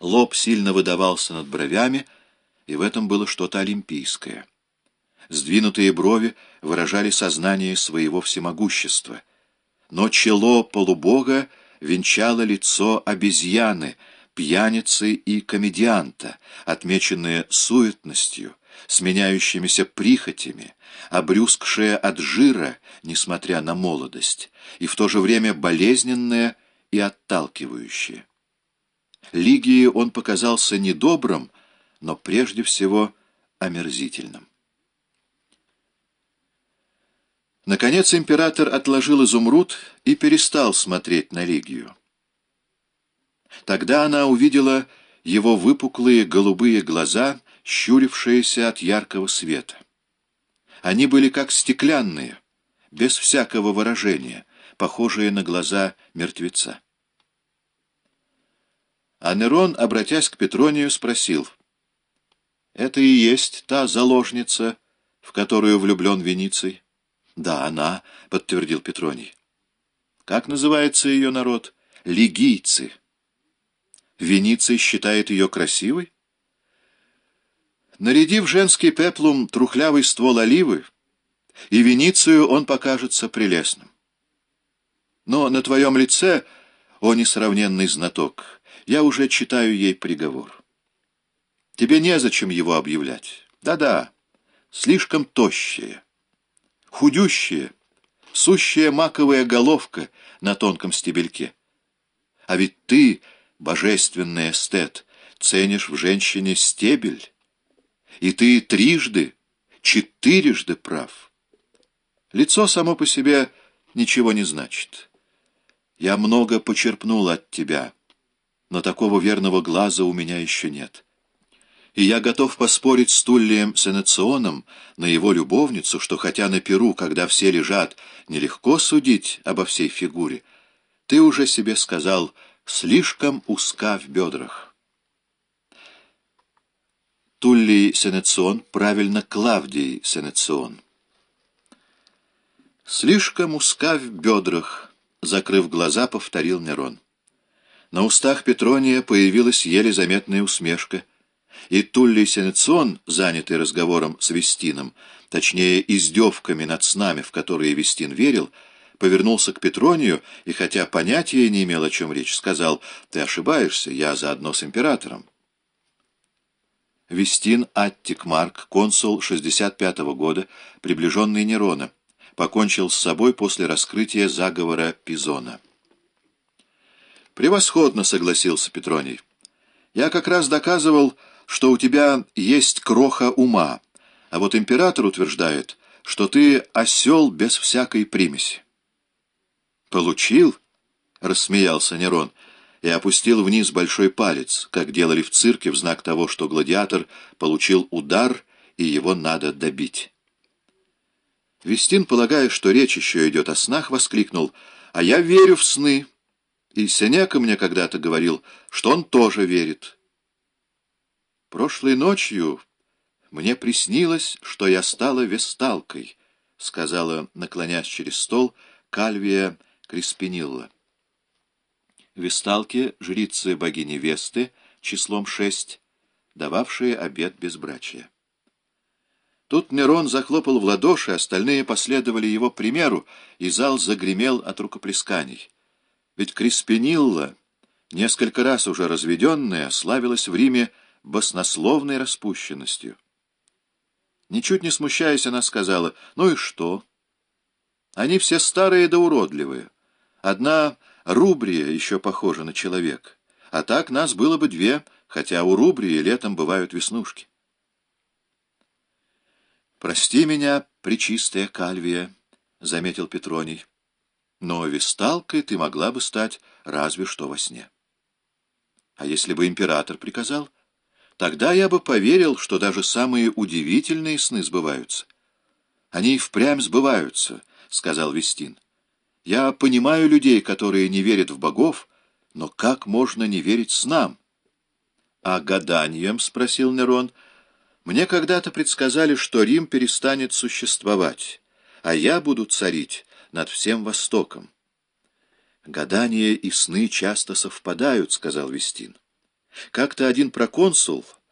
Лоб сильно выдавался над бровями, и в этом было что-то олимпийское. Сдвинутые брови выражали сознание своего всемогущества, но чело полубога венчало лицо обезьяны, пьяницы и комедианта, отмеченное суетностью, сменяющимися прихотями, обрюзгшее от жира, несмотря на молодость, и в то же время болезненное и отталкивающее. Лигии он показался недобрым, но прежде всего омерзительным. Наконец император отложил изумруд и перестал смотреть на Лигию. Тогда она увидела его выпуклые голубые глаза, щурившиеся от яркого света. Они были как стеклянные, без всякого выражения, похожие на глаза мертвеца. А Нерон, обратясь к Петронию, спросил, «Это и есть та заложница, в которую влюблен Вениций?» «Да, она», — подтвердил Петроний. «Как называется ее народ?» «Лигийцы». Вениций считает ее красивой? Нарядив женский пеплум трухлявый ствол оливы, и Веницию он покажется прелестным. Но на твоем лице, о несравненный знаток, я уже читаю ей приговор. Тебе незачем его объявлять. Да-да, слишком тощая, худющая, сущая маковая головка на тонком стебельке. А ведь ты божественный эстет, ценишь в женщине стебель, и ты трижды, четырежды прав. Лицо само по себе ничего не значит. Я много почерпнул от тебя, но такого верного глаза у меня еще нет. И я готов поспорить с Туллием Сенеционом на его любовницу, что хотя на Перу, когда все лежат, нелегко судить обо всей фигуре, ты уже себе сказал — слишком узка в бедрах. Туллий Сенецион, правильно Клавдий Сенецион. «Слишком узка в бедрах», — закрыв глаза, повторил Нерон. На устах Петрония появилась еле заметная усмешка, и Туллий Сенецион, занятый разговором с Вестином, точнее, издевками над снами, в которые Вестин верил, — повернулся к Петронию и, хотя понятия не имел, о чем речь, сказал, «Ты ошибаешься, я заодно с императором». Вестин Аттик Марк, консул 65 -го года, приближенный Нерона, покончил с собой после раскрытия заговора Пизона. «Превосходно», — согласился Петроний. «Я как раз доказывал, что у тебя есть кроха ума, а вот император утверждает, что ты осел без всякой примеси». «Получил?» — рассмеялся Нерон и опустил вниз большой палец, как делали в цирке в знак того, что гладиатор получил удар, и его надо добить. Вестин, полагая, что речь еще идет о снах, воскликнул, «А я верю в сны!» И Сенека мне когда-то говорил, что он тоже верит. «Прошлой ночью мне приснилось, что я стала весталкой», — сказала, наклонясь через стол, Кальвия Криспинилла. Весталки, жрицы богини Весты, числом шесть, дававшие обет безбрачия. Тут Нерон захлопал в ладоши, остальные последовали его примеру, и зал загремел от рукоплесканий. Ведь Криспинилла, несколько раз уже разведенная, славилась в Риме баснословной распущенностью. Ничуть не смущаясь, она сказала, «Ну и что? Они все старые да уродливые». Одна рубрия еще похожа на человека, а так нас было бы две, хотя у рубрии летом бывают веснушки. «Прости меня, причистая Кальвия», — заметил Петроний, — «но весталкой ты могла бы стать разве что во сне». «А если бы император приказал?» Тогда я бы поверил, что даже самые удивительные сны сбываются. Они впрямь сбываются, — сказал Вестин. Я понимаю людей, которые не верят в богов, но как можно не верить снам? — А гаданием? — спросил Нерон. — Мне когда-то предсказали, что Рим перестанет существовать, а я буду царить над всем Востоком. — Гадания и сны часто совпадают, — сказал Вестин. Как-то один проконсул